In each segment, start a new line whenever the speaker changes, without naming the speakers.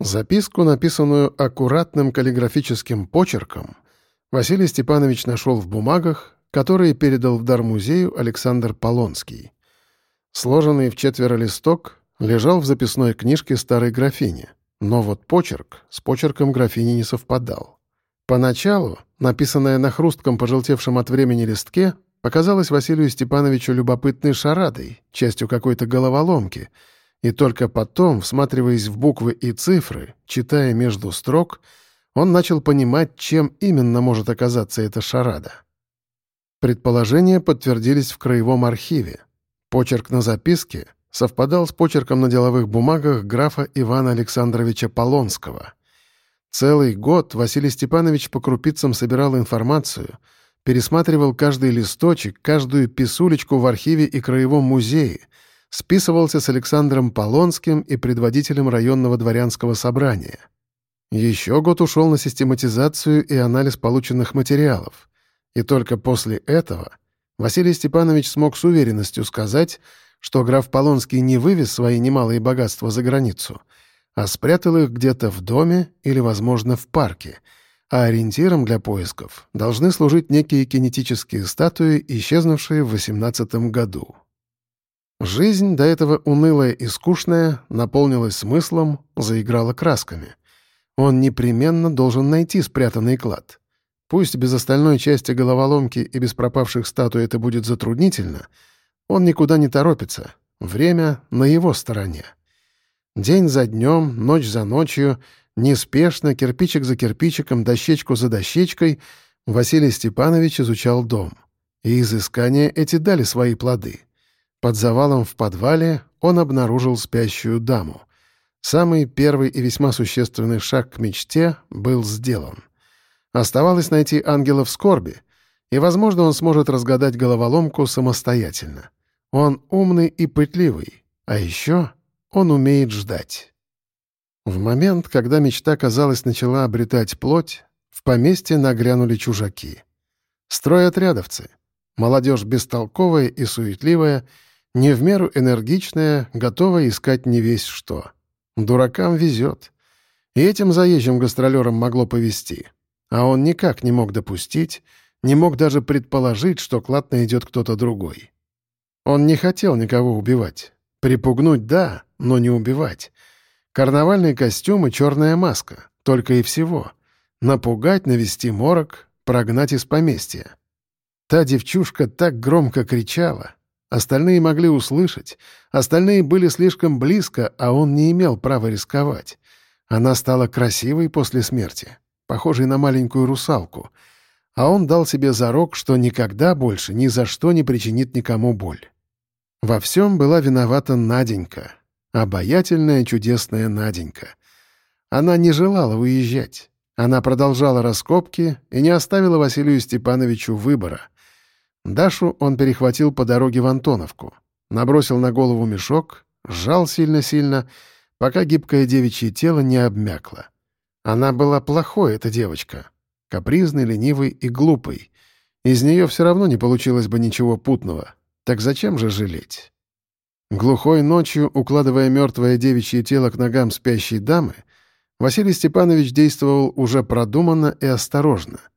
Записку, написанную аккуратным каллиграфическим почерком, Василий Степанович нашел в бумагах, которые передал в дар музею Александр Полонский. Сложенный в четверо листок лежал в записной книжке старой графини, но вот почерк с почерком графини не совпадал. Поначалу, написанное на хрустком пожелтевшем от времени листке, показалось Василию Степановичу любопытной шарадой, частью какой-то головоломки — и только потом, всматриваясь в буквы и цифры, читая между строк, он начал понимать, чем именно может оказаться эта шарада. Предположения подтвердились в краевом архиве. Почерк на записке совпадал с почерком на деловых бумагах графа Ивана Александровича Полонского. Целый год Василий Степанович по крупицам собирал информацию, пересматривал каждый листочек, каждую писулечку в архиве и краевом музее, списывался с Александром Полонским и предводителем районного дворянского собрания. Еще год ушел на систематизацию и анализ полученных материалов. И только после этого Василий Степанович смог с уверенностью сказать, что граф Полонский не вывез свои немалые богатства за границу, а спрятал их где-то в доме или, возможно, в парке, а ориентиром для поисков должны служить некие кинетические статуи, исчезнувшие в XVIII году. Жизнь, до этого унылая и скучная, наполнилась смыслом, заиграла красками. Он непременно должен найти спрятанный клад. Пусть без остальной части головоломки и без пропавших статуй это будет затруднительно, он никуда не торопится. Время на его стороне. День за днем, ночь за ночью, неспешно, кирпичик за кирпичиком, дощечку за дощечкой, Василий Степанович изучал дом. И изыскания эти дали свои плоды — под завалом в подвале он обнаружил спящую даму. Самый первый и весьма существенный шаг к мечте был сделан. Оставалось найти ангела в скорби, и, возможно, он сможет разгадать головоломку самостоятельно. Он умный и пытливый, а еще он умеет ждать. В момент, когда мечта, казалось, начала обретать плоть, в поместье нагрянули чужаки. Стройотрядовцы. Молодежь бестолковая и суетливая — не в меру энергичная, готовая искать не весь что. Дуракам везет. И этим заезжим гастролерам могло повезти. А он никак не мог допустить, не мог даже предположить, что клад найдет кто-то другой. Он не хотел никого убивать. Припугнуть — да, но не убивать. Карнавальный костюм и черная маска. Только и всего. Напугать, навести морок, прогнать из поместья. Та девчушка так громко кричала — Остальные могли услышать, остальные были слишком близко, а он не имел права рисковать. Она стала красивой после смерти, похожей на маленькую русалку, а он дал себе зарок, что никогда больше ни за что не причинит никому боль. Во всем была виновата Наденька, обаятельная чудесная Наденька. Она не желала уезжать. Она продолжала раскопки и не оставила Василию Степановичу выбора — Дашу он перехватил по дороге в Антоновку, набросил на голову мешок, сжал сильно-сильно, пока гибкое девичье тело не обмякло. Она была плохой, эта девочка. Капризной, ленивой и глупой. Из нее все равно не получилось бы ничего путного. Так зачем же жалеть? Глухой ночью, укладывая мертвое девичье тело к ногам спящей дамы, Василий Степанович действовал уже продуманно и осторожно —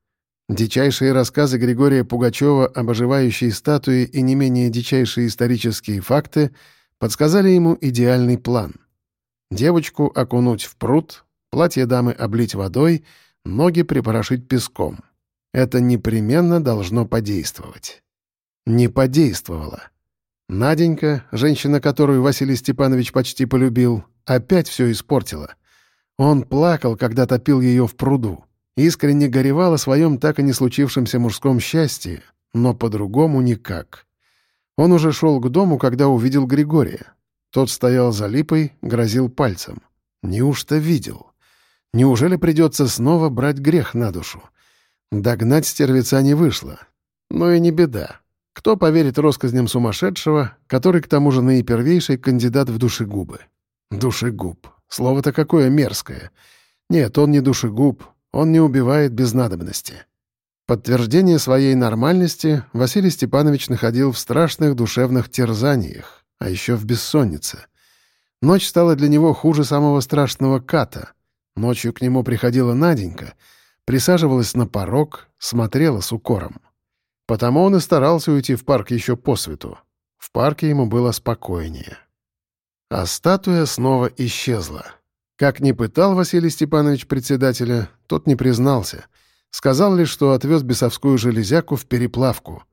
Дичайшие рассказы Григория Пугачева об оживающей статуе и не менее дичайшие исторические факты подсказали ему идеальный план. Девочку окунуть в пруд, платье дамы облить водой, ноги припорошить песком. Это непременно должно подействовать. Не подействовало. Наденька, женщина, которую Василий Степанович почти полюбил, опять все испортила. Он плакал, когда топил ее в пруду искренне горевал о своем так и не случившемся мужском счастье, но по-другому никак. Он уже шел к дому, когда увидел Григория. Тот стоял за липой, грозил пальцем. Неужто видел? Неужели придется снова брать грех на душу? Догнать стервеца не вышло. Но и не беда. Кто поверит россказням сумасшедшего, который к тому же наипервейший кандидат в душегубы? Душегуб. Слово-то какое мерзкое. Нет, он не душегуб, он не убивает без надобности. Подтверждение своей нормальности Василий Степанович находил в страшных душевных терзаниях, а еще в бессоннице. Ночь стала для него хуже самого страшного ката, Ночью к нему приходила Наденька, присаживалась на порог, смотрела с укором. Потому он и старался уйти в парк еще по свету. В парке ему было спокойнее. А статуя снова исчезла. Как ни пытал Василий Степанович председателя, тот не признался. Сказал лишь, что отвез бесовскую железяку в переплавку.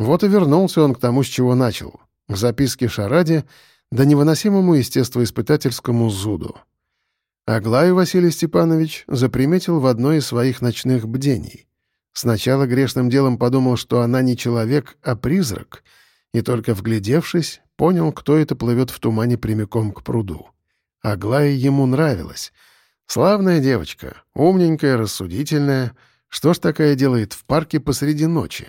Вот и вернулся он к тому, с чего начал. К записке Шараде да невыносимому естествоиспытательскому зуду. Аглаю Василий Степанович заприметил в одной из своих ночных бдений. Сначала грешным делом подумал, что она не человек, а призрак, и только вглядевшись, понял, кто это плывет в тумане прямиком к пруду. Аглая ему нравилась. Славная девочка, умненькая, рассудительная. Что ж такая делает в парке посреди ночи?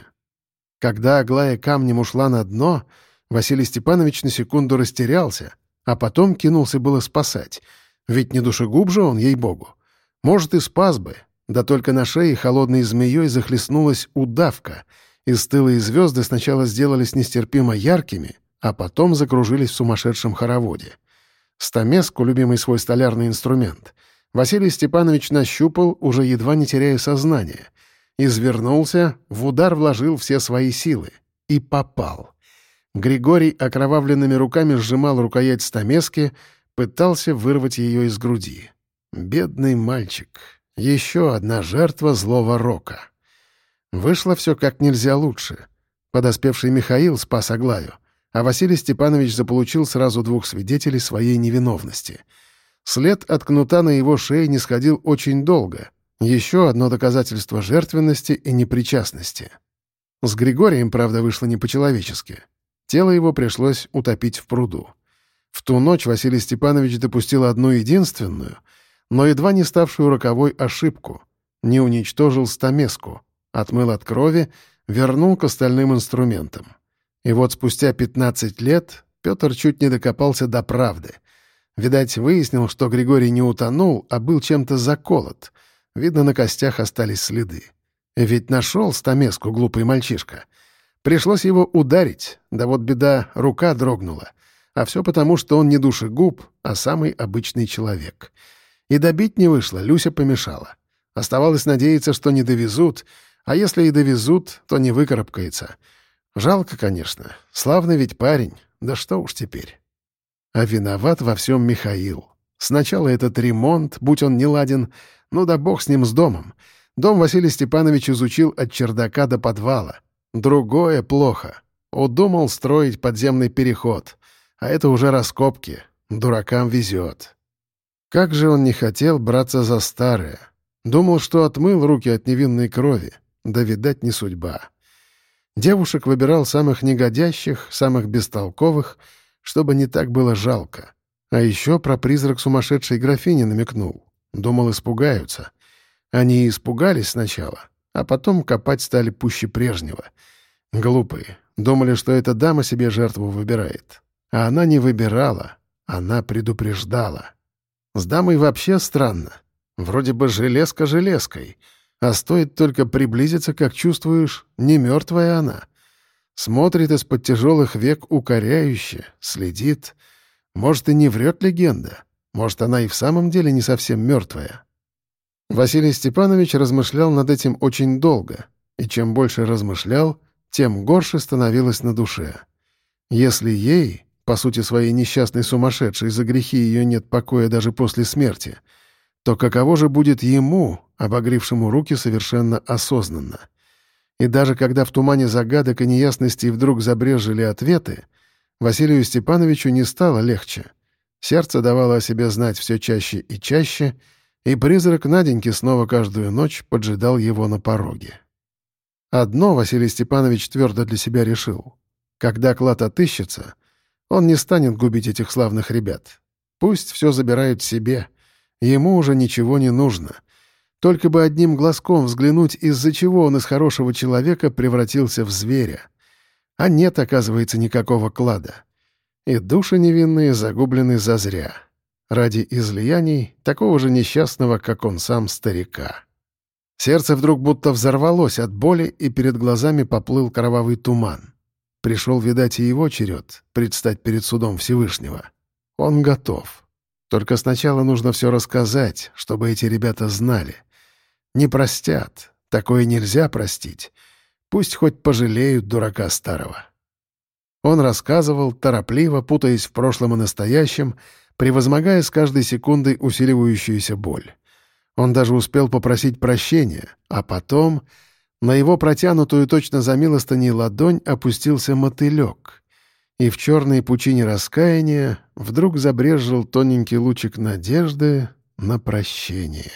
Когда Аглая камнем ушла на дно, Василий Степанович на секунду растерялся, а потом кинулся было спасать — ведь не душегуб же он, ей-богу. Может, и спас бы, да только на шее холодной змеей захлестнулась удавка, и стылые звезды сначала сделались нестерпимо яркими, а потом закружились в сумасшедшем хороводе. Стамеску, любимый свой столярный инструмент, Василий Степанович нащупал, уже едва не теряя сознание. Извернулся, в удар вложил все свои силы. И попал. Григорий окровавленными руками сжимал рукоять стамески, пытался вырвать ее из груди. Бедный мальчик. Еще одна жертва злого рока. Вышло все как нельзя лучше. Подоспевший Михаил спас Аглаю, а Василий Степанович заполучил сразу двух свидетелей своей невиновности. След от кнута на его шее не сходил очень долго. Еще одно доказательство жертвенности и непричастности. С Григорием, правда, вышло не по-человечески. Тело его пришлось утопить в пруду. В ту ночь Василий Степанович допустил одну единственную, но едва не ставшую роковой ошибку. Не уничтожил стамеску, отмыл от крови, вернул к остальным инструментам. И вот спустя 15 лет Петр чуть не докопался до правды. Видать, выяснил, что Григорий не утонул, а был чем-то заколот. Видно, на костях остались следы. Ведь нашел стамеску глупый мальчишка. Пришлось его ударить, да вот беда, рука дрогнула. А все потому, что он не душегуб, а самый обычный человек. И добить не вышло, Люся помешала. Оставалось надеяться, что не довезут, а если и довезут, то не выкарабкается. Жалко, конечно. Славный ведь парень. Да что уж теперь. А виноват во всем Михаил. Сначала этот ремонт, будь он не ладен, ну да бог с ним, с домом. Дом Василий Степанович изучил от чердака до подвала. Другое плохо. Удумал строить подземный переход. А это уже раскопки. Дуракам везет. Как же он не хотел браться за старое. Думал, что отмыл руки от невинной крови. Да, видать, не судьба. Девушек выбирал самых негодящих, самых бестолковых, чтобы не так было жалко. А еще про призрак сумасшедшей графини намекнул. Думал, испугаются. Они испугались сначала, а потом копать стали пуще прежнего. Глупые. Думали, что эта дама себе жертву выбирает. А она не выбирала, она предупреждала. С дамой вообще странно. Вроде бы железка железкой, а стоит только приблизиться, как чувствуешь, не мертвая она. Смотрит из-под тяжелых век укоряюще, следит. Может, и не врет легенда. Может, она и в самом деле не совсем мертвая. Василий Степанович размышлял над этим очень долго, и чем больше размышлял, тем горше становилось на душе. Если ей, по сути своей несчастной сумасшедшей, за грехи ее нет покоя даже после смерти, то каково же будет ему, обогревшему руки совершенно осознанно? И даже когда в тумане загадок и неясностей вдруг забрежили ответы, Василию Степановичу не стало легче. Сердце давало о себе знать все чаще и чаще, и призрак Наденьки снова каждую ночь поджидал его на пороге. Одно Василий Степанович твердо для себя решил. Когда клад отыщется, он не станет губить этих славных ребят. Пусть все забирают себе. Ему уже ничего не нужно. Только бы одним глазком взглянуть, из-за чего он из хорошего человека превратился в зверя. А нет, оказывается, никакого клада. И души невинные загублены зазря. Ради излияний такого же несчастного, как он сам, старика. Сердце вдруг будто взорвалось от боли, и перед глазами поплыл кровавый туман. Пришел, видать, и его черед предстать перед судом Всевышнего. Он готов. Только сначала нужно все рассказать, чтобы эти ребята знали. Не простят. Такое нельзя простить. Пусть хоть пожалеют дурака старого. Он рассказывал, торопливо, путаясь в прошлом и настоящем, превозмогая с каждой секундой усиливающуюся боль. Он даже успел попросить прощения, а потом на его протянутую точно за милостыней ладонь опустился мотылек, и в черной пучине раскаяния вдруг забрежил тоненький лучик надежды на прощение.